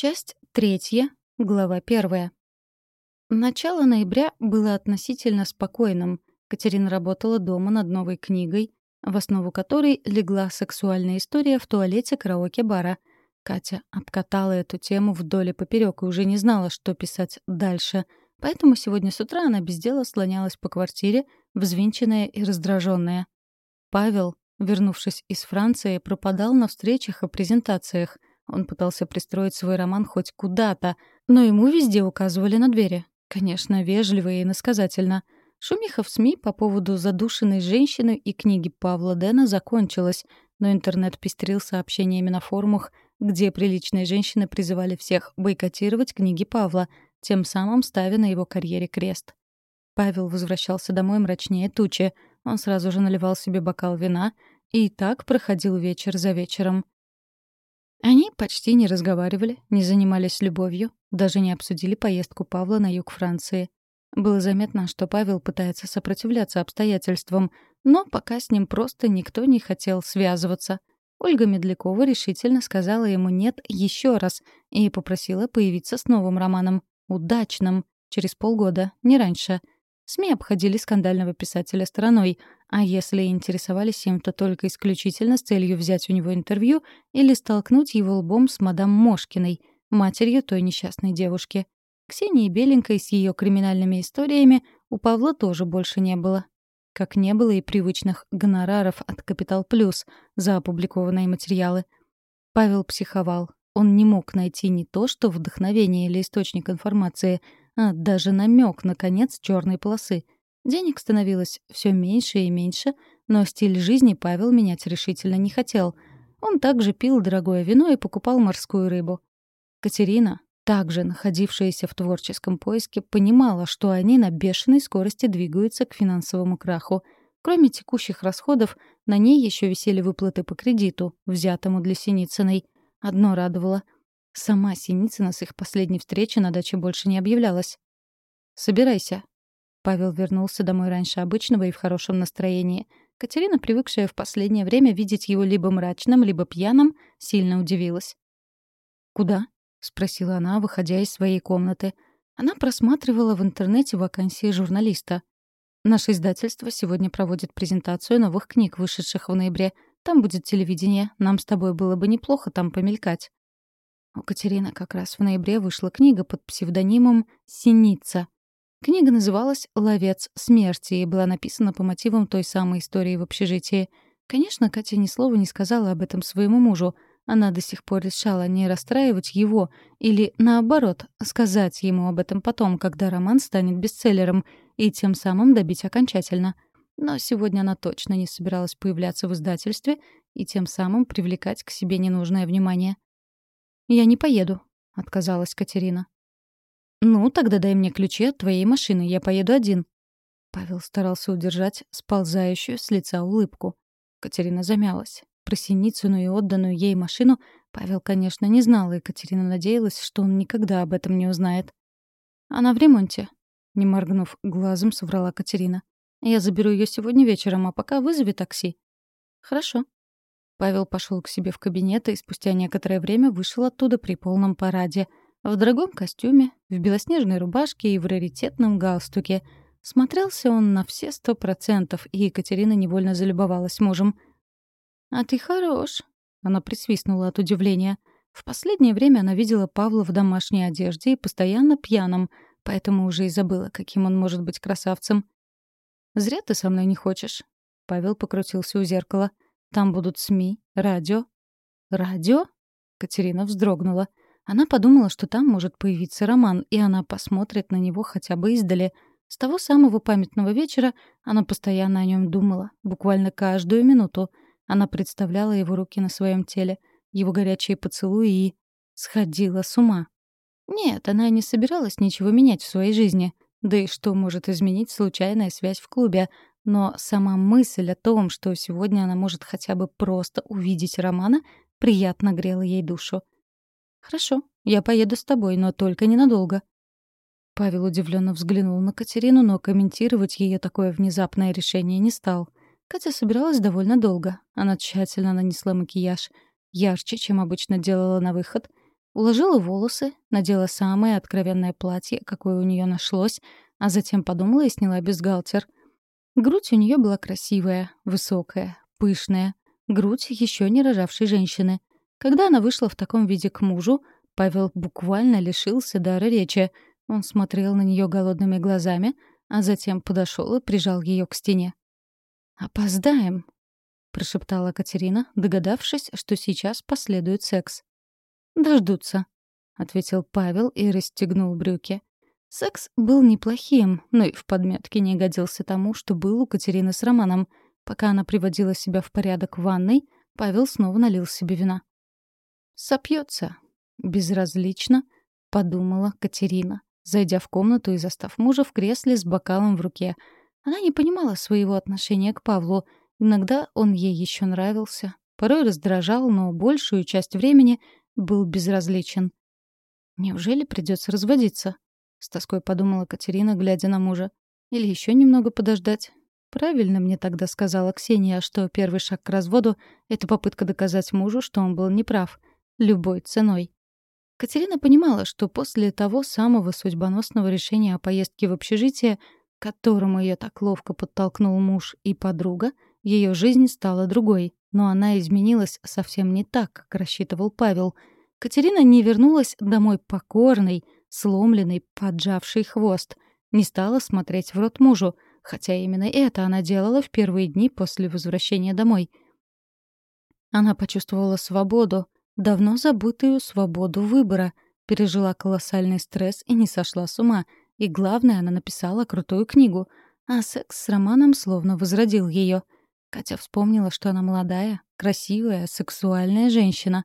Часть третья, глава первая. Начало ноября было относительно спокойным. Катерина работала дома над новой книгой, в основу которой легла сексуальная история в туалете караоке-бара. Катя обкатала эту тему вдоль и поперёк и уже не знала, что писать дальше. Поэтому сегодня с утра она без дела слонялась по квартире, взвинченная и раздраженная. Павел, вернувшись из Франции, пропадал на встречах и презентациях — он пытался пристроить свой роман хоть куда-то, но ему везде указывали на двери. Конечно, вежливо и иносказательно. Шумиха в СМИ по поводу задушенной женщины и книги Павла Дэна закончилась, но интернет пестрил сообщениями на форумах, где приличные женщины призывали всех бойкотировать книги Павла, тем самым ставя на его карьере крест. Павел возвращался домой мрачнее тучи. Он сразу же наливал себе бокал вина, и так проходил вечер за вечером. Они почти не разговаривали, не занимались любовью, даже не обсудили поездку Павла на юг Франции. Было заметно, что Павел пытается сопротивляться обстоятельствам, но пока с ним просто никто не хотел связываться. Ольга Медлякова решительно сказала ему «нет» еще раз и попросила появиться с новым романом, удачным, через полгода, не раньше — СМИ обходили скандального писателя стороной, а если интересовались им, то только исключительно с целью взять у него интервью или столкнуть его лбом с мадам Мошкиной, матерью той несчастной девушки. Ксении Беленькой с ее криминальными историями у Павла тоже больше не было. Как не было и привычных гонораров от «Капитал Плюс» за опубликованные материалы. Павел психовал. Он не мог найти не то, что вдохновение или источник информации — а даже намек на конец черной полосы. Денег становилось все меньше и меньше, но стиль жизни Павел менять решительно не хотел. Он также пил дорогое вино и покупал морскую рыбу. Катерина, также находившаяся в творческом поиске, понимала, что они на бешеной скорости двигаются к финансовому краху. Кроме текущих расходов, на ней еще висели выплаты по кредиту, взятому для Синицыной. Одно радовало — Сама Синицына с их последней встречи на даче больше не объявлялась. «Собирайся». Павел вернулся домой раньше обычного и в хорошем настроении. Катерина, привыкшая в последнее время видеть его либо мрачным, либо пьяным, сильно удивилась. «Куда?» — спросила она, выходя из своей комнаты. Она просматривала в интернете вакансии журналиста. «Наше издательство сегодня проводит презентацию новых книг, вышедших в ноябре. Там будет телевидение. Нам с тобой было бы неплохо там помелькать». У Катерины как раз в ноябре вышла книга под псевдонимом «Синица». Книга называлась «Ловец смерти» и была написана по мотивам той самой истории в общежитии. Конечно, Катя ни слова не сказала об этом своему мужу. Она до сих пор решала не расстраивать его или, наоборот, сказать ему об этом потом, когда роман станет бестселлером, и тем самым добить окончательно. Но сегодня она точно не собиралась появляться в издательстве и тем самым привлекать к себе ненужное внимание. «Я не поеду», — отказалась Катерина. «Ну, тогда дай мне ключи от твоей машины, я поеду один». Павел старался удержать сползающую с лица улыбку. Катерина замялась. Про Синицыну и отданную ей машину Павел, конечно, не знал, и Катерина надеялась, что он никогда об этом не узнает. «Она в ремонте», — не моргнув глазом, соврала Катерина. «Я заберу ее сегодня вечером, а пока вызови такси». «Хорошо», Павел пошел к себе в кабинет и спустя некоторое время вышел оттуда при полном параде. В дорогом костюме, в белоснежной рубашке и в раритетном галстуке. Смотрелся он на все сто процентов, и Екатерина невольно залюбовалась мужем. «А ты хорош», — она присвистнула от удивления. В последнее время она видела Павла в домашней одежде и постоянно пьяным, поэтому уже и забыла, каким он может быть красавцем. «Зря ты со мной не хочешь». Павел покрутился у зеркала. Там будут СМИ, радио. Радио? Катерина вздрогнула. Она подумала, что там может появиться роман, и она посмотрит на него хотя бы издали. С того самого памятного вечера она постоянно о нем думала, буквально каждую минуту. Она представляла его руки на своем теле, его горячие поцелуи и... сходила с ума. Нет, она не собиралась ничего менять в своей жизни. Да и что может изменить случайная связь в клубе? Но сама мысль о том, что сегодня она может хотя бы просто увидеть Романа, приятно грела ей душу. «Хорошо, я поеду с тобой, но только ненадолго». Павел удивленно взглянул на Катерину, но комментировать ее такое внезапное решение не стал. Катя собиралась довольно долго. Она тщательно нанесла макияж, ярче, чем обычно делала на выход. Уложила волосы, надела самое откровенное платье, какое у нее нашлось, а затем подумала и сняла бюстгальтер. Грудь у нее была красивая, высокая, пышная. Грудь еще не рожавшей женщины. Когда она вышла в таком виде к мужу, Павел буквально лишился дара речи. Он смотрел на нее голодными глазами, а затем подошел и прижал ее к стене. «Опоздаем», — прошептала Катерина, догадавшись, что сейчас последует секс. «Дождутся», — ответил Павел и расстегнул брюки. Секс был неплохим, но и в подметке не годился тому, что был у Катерины с Романом. Пока она приводила себя в порядок в ванной, Павел снова налил себе вина. «Сопьется», — безразлично подумала Катерина, зайдя в комнату и застав мужа в кресле с бокалом в руке. Она не понимала своего отношения к Павлу. Иногда он ей еще нравился, порой раздражал, но большую часть времени был безразличен. Неужели придется разводиться? — с тоской подумала Катерина, глядя на мужа. «Или еще немного подождать?» Правильно мне тогда сказала Ксения, что первый шаг к разводу — это попытка доказать мужу, что он был неправ. Любой ценой. Катерина понимала, что после того самого судьбоносного решения о поездке в общежитие, к которому ее так ловко подтолкнул муж и подруга, ее жизнь стала другой. Но она изменилась совсем не так, как рассчитывал Павел. Катерина не вернулась домой покорной — сломленный, поджавший хвост. Не стала смотреть в рот мужу, хотя именно это она делала в первые дни после возвращения домой. Она почувствовала свободу, давно забытую свободу выбора, пережила колоссальный стресс и не сошла с ума. И главное, она написала крутую книгу. А секс с Романом словно возродил ее. Катя вспомнила, что она молодая, красивая, сексуальная женщина.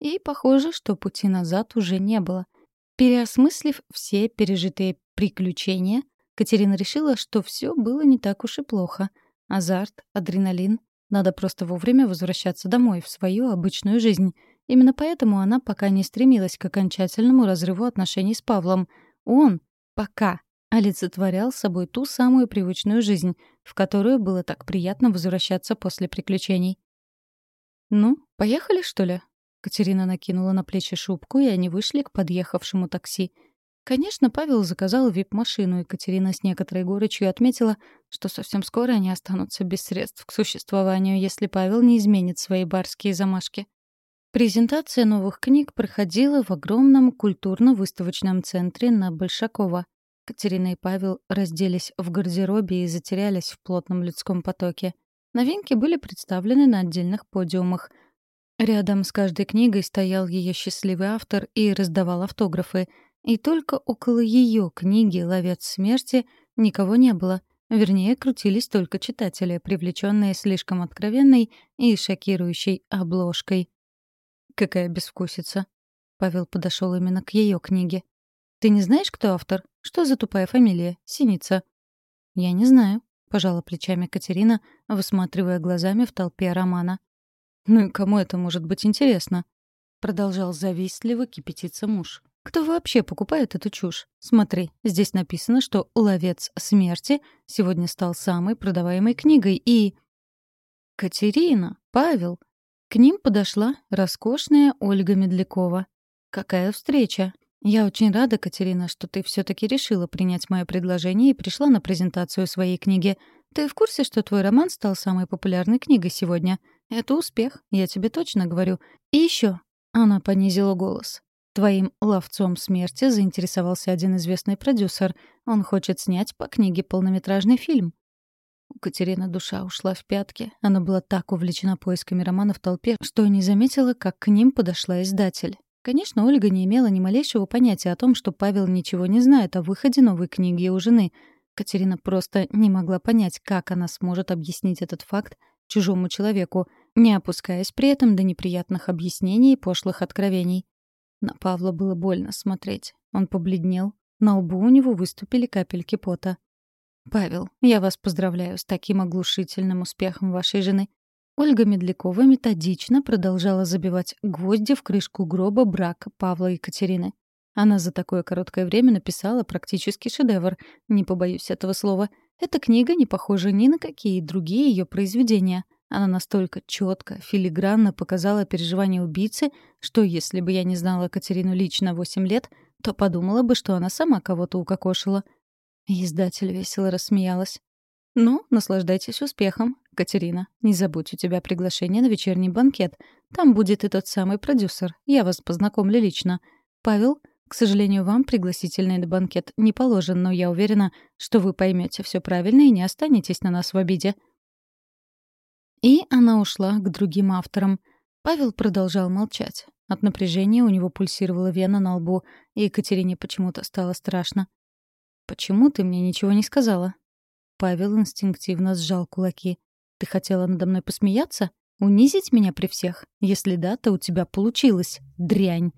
И похоже, что пути назад уже не было — Переосмыслив все пережитые приключения, Катерина решила, что все было не так уж и плохо. Азарт, адреналин. Надо просто вовремя возвращаться домой, в свою обычную жизнь. Именно поэтому она пока не стремилась к окончательному разрыву отношений с Павлом. Он пока олицетворял собой ту самую привычную жизнь, в которую было так приятно возвращаться после приключений. «Ну, поехали, что ли?» Катерина накинула на плечи шубку, и они вышли к подъехавшему такси. Конечно, Павел заказал вип-машину, и Катерина с некоторой горечью отметила, что совсем скоро они останутся без средств к существованию, если Павел не изменит свои барские замашки. Презентация новых книг проходила в огромном культурно-выставочном центре на Большакова. Катерина и Павел разделись в гардеробе и затерялись в плотном людском потоке. Новинки были представлены на отдельных подиумах — Рядом с каждой книгой стоял ее счастливый автор и раздавал автографы. И только около ее книги «Ловец смерти» никого не было. Вернее, крутились только читатели, привлеченные слишком откровенной и шокирующей обложкой. «Какая безвкусица!» Павел подошел именно к ее книге. «Ты не знаешь, кто автор? Что за тупая фамилия? Синица?» «Я не знаю», — пожала плечами Катерина, высматривая глазами в толпе романа. «Ну и кому это может быть интересно?» Продолжал завистливо кипятиться муж. «Кто вообще покупает эту чушь? Смотри, здесь написано, что «Ловец смерти» сегодня стал самой продаваемой книгой и...» «Катерина, Павел». К ним подошла роскошная Ольга Медлякова. «Какая встреча!» «Я очень рада, Катерина, что ты все таки решила принять мое предложение и пришла на презентацию своей книги. Ты в курсе, что твой роман стал самой популярной книгой сегодня? Это успех, я тебе точно говорю. И еще, она понизила голос. Твоим ловцом смерти заинтересовался один известный продюсер. Он хочет снять по книге полнометражный фильм. У Катерины душа ушла в пятки. Она была так увлечена поисками романа в толпе, что не заметила, как к ним подошла издатель. Конечно, Ольга не имела ни малейшего понятия о том, что Павел ничего не знает о выходе новой книги у жены. Катерина просто не могла понять, как она сможет объяснить этот факт чужому человеку, не опускаясь при этом до неприятных объяснений и пошлых откровений. На Павла было больно смотреть. Он побледнел, на лбу у него выступили капельки пота. «Павел, я вас поздравляю с таким оглушительным успехом вашей жены». Ольга Медлякова методично продолжала забивать гвозди в крышку гроба брака Павла и Екатерины. Она за такое короткое время написала практически шедевр, не побоюсь этого слова — эта книга не похожа ни на какие другие ее произведения. Она настолько четко, филигранно показала переживания убийцы, что если бы я не знала Катерину лично восемь лет, то подумала бы, что она сама кого-то укокошила. Издатель весело рассмеялась. «Ну, наслаждайтесь успехом, Катерина. Не забудь, у тебя приглашение на вечерний банкет. Там будет и тот самый продюсер. Я вас познакомлю лично. Павел, к сожалению, вам пригласительный на банкет не положен, но я уверена, что вы поймете все правильно и не останетесь на нас в обиде». И она ушла к другим авторам. Павел продолжал молчать. От напряжения у него пульсировала вена на лбу, и Екатерине почему-то стало страшно. «Почему ты мне ничего не сказала?» Павел инстинктивно сжал кулаки. «Ты хотела надо мной посмеяться? Унизить меня при всех? Если да, то у тебя получилось, дрянь!»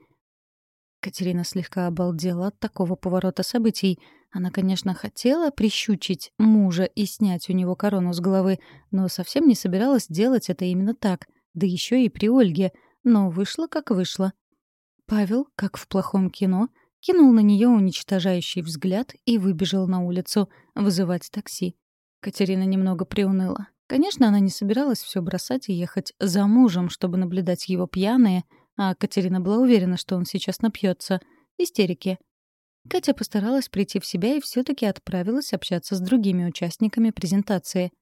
Катерина слегка обалдела от такого поворота событий. Она, конечно, хотела прищучить мужа и снять у него корону с головы, но совсем не собиралась делать это именно так, да еще и при Ольге, но вышло как вышло. Павел, как в плохом кино, кинул на нее уничтожающий взгляд и выбежал на улицу вызывать такси. Катерина немного приуныла. Конечно, она не собиралась все бросать и ехать за мужем, чтобы наблюдать его пьяные — а Катерина была уверена, что он сейчас напьется. Истерики. Катя постаралась прийти в себя и все таки отправилась общаться с другими участниками презентации.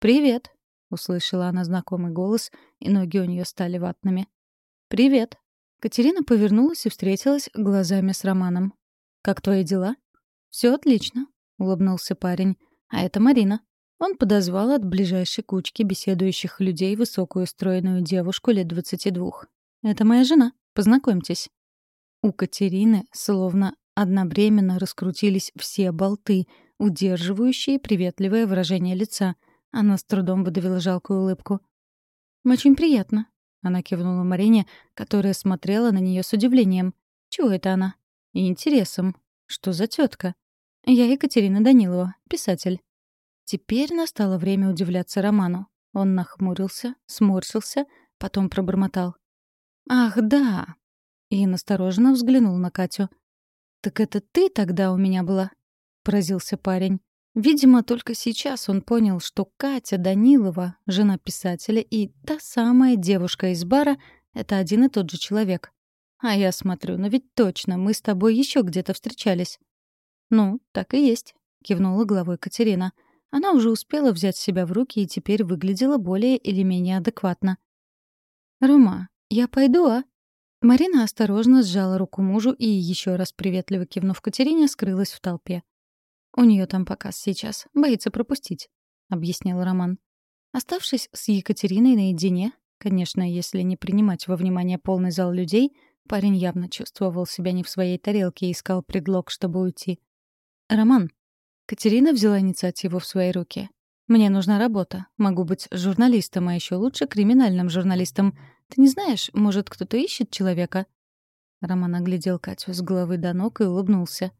«Привет», — услышала она знакомый голос, и ноги у нее стали ватными. «Привет». Катерина повернулась и встретилась глазами с Романом. «Как твои дела?» Все отлично», — улыбнулся парень. «А это Марина». Он подозвал от ближайшей кучки беседующих людей высокую стройную девушку лет двадцати двух. Это моя жена. Познакомьтесь». У Катерины словно одновременно раскрутились все болты, удерживающие приветливое выражение лица. Она с трудом выдавила жалкую улыбку. «Очень приятно», — она кивнула Марине, которая смотрела на нее с удивлением. «Чего это она?» «И интересом. Что за тетка? «Я Екатерина Данилова, писатель». Теперь настало время удивляться Роману. Он нахмурился, сморщился, потом пробормотал. «Ах, да!» И настороженно взглянул на Катю. «Так это ты тогда у меня была?» — поразился парень. Видимо, только сейчас он понял, что Катя Данилова, жена писателя, и та самая девушка из бара — это один и тот же человек. А я смотрю, но ведь точно, мы с тобой еще где-то встречались. «Ну, так и есть», — кивнула головой Катерина. Она уже успела взять себя в руки и теперь выглядела более или менее адекватно. «Рома, «Я пойду, а?» Марина осторожно сжала руку мужу и, еще раз приветливо кивнув Катерине, скрылась в толпе. «У нее там показ сейчас. Боится пропустить», — объяснил Роман. Оставшись с Екатериной наедине, конечно, если не принимать во внимание полный зал людей, парень явно чувствовал себя не в своей тарелке и искал предлог, чтобы уйти. «Роман». Катерина взяла инициативу в свои руки. «Мне нужна работа. Могу быть журналистом, а еще лучше криминальным журналистом. Ты не знаешь, может, кто-то ищет человека?» Роман оглядел Катю с головы до ног и улыбнулся.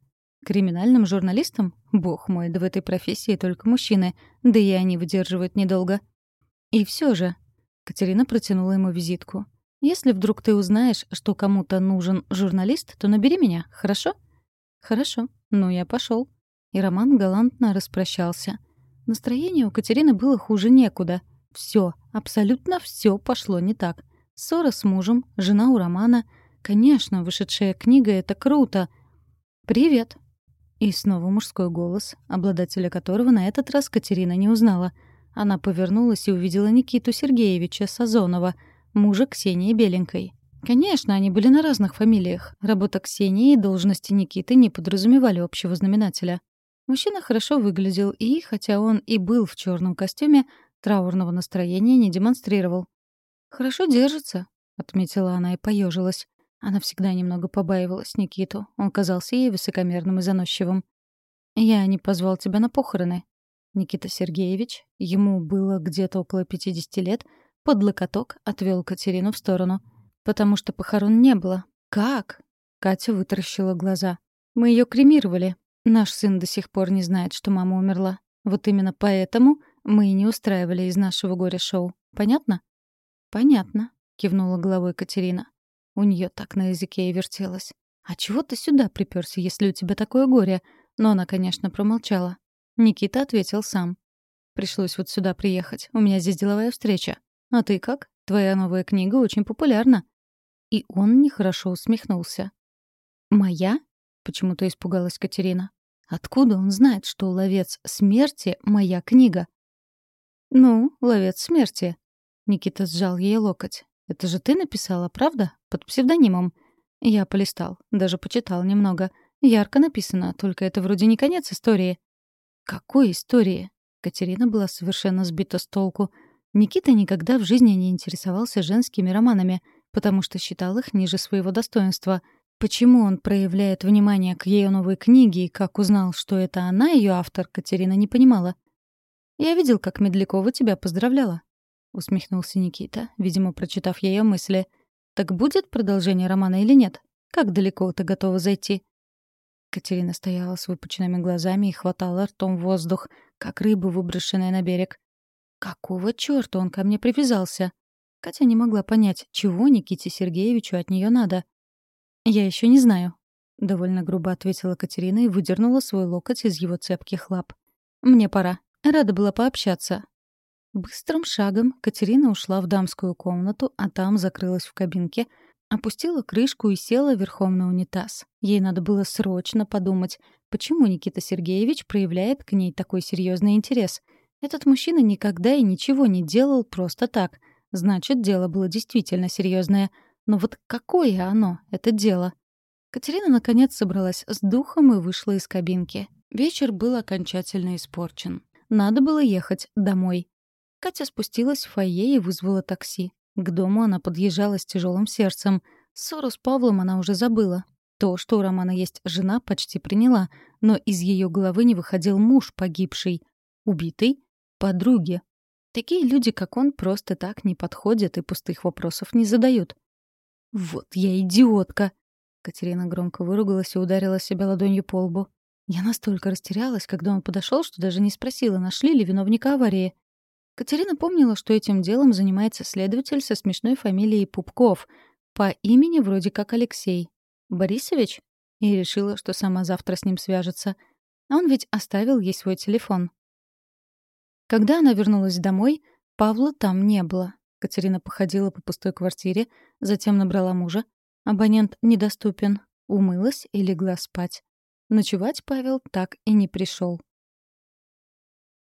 «Криминальным журналистом? Бог мой, да в этой профессии только мужчины, да и они выдерживают недолго». «И все же...» — Катерина протянула ему визитку. «Если вдруг ты узнаешь, что кому-то нужен журналист, то набери меня, хорошо?» «Хорошо. Ну, я пошел. И Роман галантно распрощался. Настроение у Катерины было хуже некуда. Все, абсолютно все пошло не так. Ссора с мужем, жена у Романа. Конечно, вышедшая книга — это круто. «Привет!» И снова мужской голос, обладателя которого на этот раз Катерина не узнала. Она повернулась и увидела Никиту Сергеевича Сазонова, мужа Ксении Беленькой. Конечно, они были на разных фамилиях. Работа Ксении и должности Никиты не подразумевали общего знаменателя. Мужчина хорошо выглядел и, хотя он и был в черном костюме, траурного настроения не демонстрировал. «Хорошо держится», — отметила она и поежилась. Она всегда немного побаивалась Никиту. Он казался ей высокомерным и заносчивым. «Я не позвал тебя на похороны». Никита Сергеевич, ему было где-то около 50 лет, под локоток отвел Катерину в сторону. «Потому что похорон не было». «Как?» Катя вытаращила глаза. «Мы ее кремировали. Наш сын до сих пор не знает, что мама умерла. Вот именно поэтому мы и не устраивали из нашего горя шоу. Понятно?» «Понятно», — кивнула головой Катерина. У нее так на языке и вертелось. «А чего ты сюда приперся, если у тебя такое горе?» Но она, конечно, промолчала. Никита ответил сам. Пришлось вот сюда приехать. У меня здесь деловая встреча. А ты как? Твоя новая книга очень популярна». И он нехорошо усмехнулся. «Моя?» — почему-то испугалась Катерина. «Откуда он знает, что «Ловец смерти» — моя книга?» «Ну, «Ловец смерти», — Никита сжал ей локоть. «Это же ты написала, правда? Под псевдонимом?» Я полистал, даже почитал немного. Ярко написано, только это вроде не конец истории. «Какой истории?» Катерина была совершенно сбита с толку. Никита никогда в жизни не интересовался женскими романами, потому что считал их ниже своего достоинства. Почему он проявляет внимание к ее новой книге и как узнал, что это она ее автор, Катерина не понимала. «Я видел, как Медлякова тебя поздравляла», — усмехнулся Никита, видимо, прочитав ее мысли. «Так будет продолжение романа или нет? Как далеко ты готова зайти?» Катерина стояла с выпученными глазами и хватала ртом воздух, как рыба, выброшенная на берег. Какого чёрта он ко мне привязался? Катя не могла понять, чего Никите Сергеевичу от неё надо. «Я ещё не знаю», — довольно грубо ответила Катерина и выдернула свой локоть из его цепких лап. «Мне пора. Рада была пообщаться». Быстрым шагом Катерина ушла в дамскую комнату, а там закрылась в кабинке — Опустила крышку и села верхом на унитаз. Ей надо было срочно подумать, почему Никита Сергеевич проявляет к ней такой серьезный интерес. Этот мужчина никогда и ничего не делал просто так. Значит, дело было действительно серьезное. Но вот какое оно, это дело? Катерина, наконец, собралась с духом и вышла из кабинки. Вечер был окончательно испорчен. Надо было ехать домой. Катя спустилась в фойе и вызвала такси. К дому она подъезжала с тяжелым сердцем. Ссору с Павлом она уже забыла. То, что у Романа есть жена, почти приняла, но из ее головы не выходил муж погибший. Убитый? Подруги. Такие люди, как он, просто так не подходят и пустых вопросов не задают. «Вот я идиотка!» Катерина громко выругалась и ударила себя ладонью по лбу. Я настолько растерялась, когда он подошел, что даже не спросила, нашли ли виновника аварии. Катерина помнила, что этим делом занимается следователь со смешной фамилией Пупков, по имени вроде как Алексей. Борисович? И решила, что сама завтра с ним свяжется. А он ведь оставил ей свой телефон. Когда она вернулась домой, Павла там не было. Катерина походила по пустой квартире, затем набрала мужа. Абонент недоступен. Умылась и легла спать. Ночевать Павел так и не пришел.